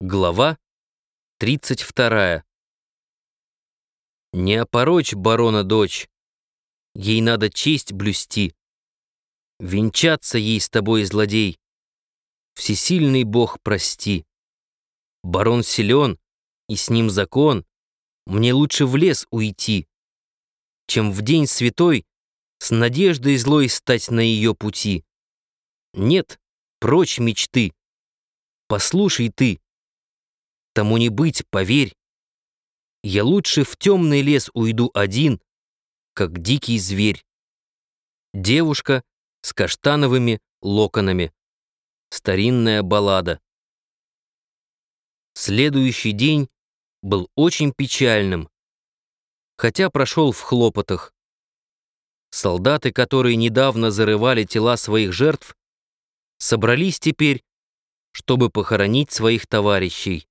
Глава 32. Не опорочь барона дочь, ей надо честь блюсти. Венчаться ей с тобой, злодей, всесильный бог прости. Барон силен, и с ним закон, мне лучше в лес уйти, чем в день святой с надеждой злой стать на ее пути. Нет, прочь мечты, послушай ты, тому не быть, поверь. Я лучше в темный лес уйду один, как дикий зверь. Девушка с каштановыми локонами. Старинная баллада. Следующий день был очень печальным, хотя прошел в хлопотах. Солдаты, которые недавно зарывали тела своих жертв, собрались теперь, чтобы похоронить своих товарищей.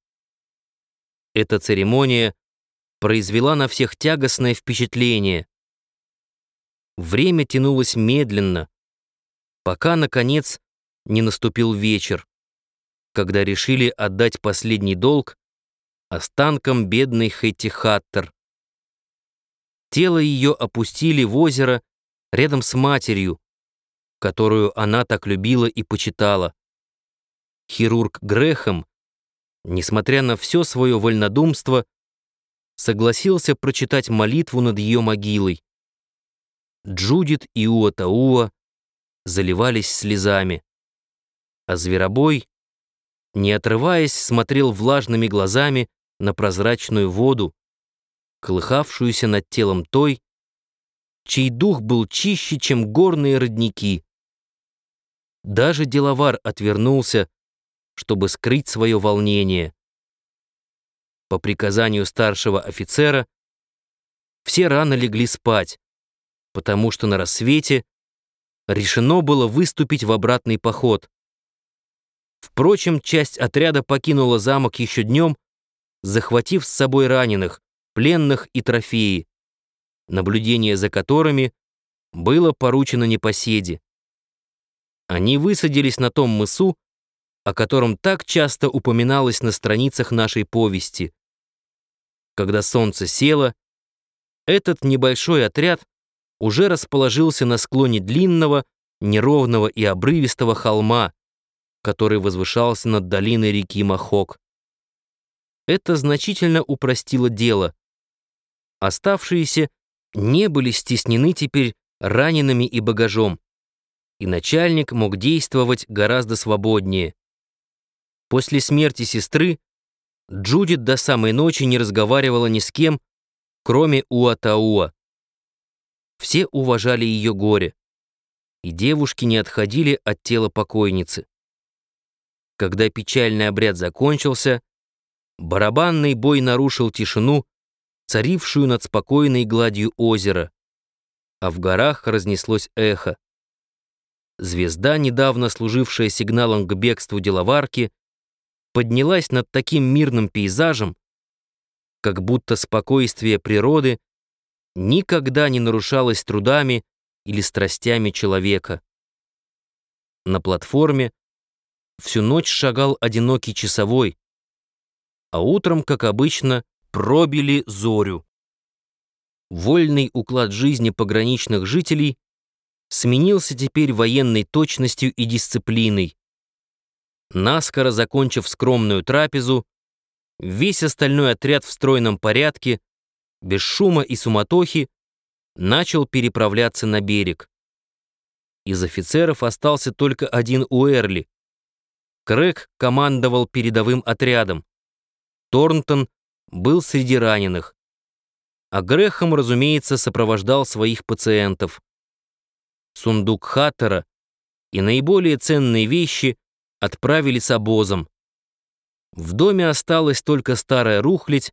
Эта церемония произвела на всех тягостное впечатление. Время тянулось медленно, пока, наконец, не наступил вечер, когда решили отдать последний долг останкам бедной Хэтти Хаттер. Тело ее опустили в озеро рядом с матерью, которую она так любила и почитала. Хирург Грехом несмотря на все свое вольнодумство, согласился прочитать молитву над ее могилой. Джудит и Уатауа заливались слезами, а Зверобой, не отрываясь, смотрел влажными глазами на прозрачную воду, колыхавшуюся над телом той, чей дух был чище, чем горные родники. Даже деловар отвернулся, чтобы скрыть свое волнение. По приказанию старшего офицера все рано легли спать, потому что на рассвете решено было выступить в обратный поход. Впрочем, часть отряда покинула замок еще днем, захватив с собой раненых, пленных и трофеи, наблюдение за которыми было поручено непоседе. Они высадились на том мысу, о котором так часто упоминалось на страницах нашей повести. Когда солнце село, этот небольшой отряд уже расположился на склоне длинного, неровного и обрывистого холма, который возвышался над долиной реки Махок. Это значительно упростило дело. Оставшиеся не были стеснены теперь ранеными и багажом, и начальник мог действовать гораздо свободнее. После смерти сестры Джудит до самой ночи не разговаривала ни с кем, кроме Уатауа. Все уважали ее горе, и девушки не отходили от тела покойницы. Когда печальный обряд закончился, барабанный бой нарушил тишину, царившую над спокойной гладью озера, а в горах разнеслось эхо. Звезда, недавно служившая сигналом к бегству деловарки, поднялась над таким мирным пейзажем, как будто спокойствие природы никогда не нарушалось трудами или страстями человека. На платформе всю ночь шагал одинокий часовой, а утром, как обычно, пробили зорю. Вольный уклад жизни пограничных жителей сменился теперь военной точностью и дисциплиной. Наскоро закончив скромную трапезу, весь остальной отряд в стройном порядке, без шума и суматохи, начал переправляться на берег. Из офицеров остался только один Уэрли. Крэг командовал передовым отрядом. Торнтон был среди раненых. А Грехом, разумеется, сопровождал своих пациентов. Сундук Хаттера и наиболее ценные вещи отправили с обозом. В доме осталась только старая рухлядь,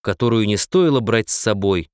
которую не стоило брать с собой.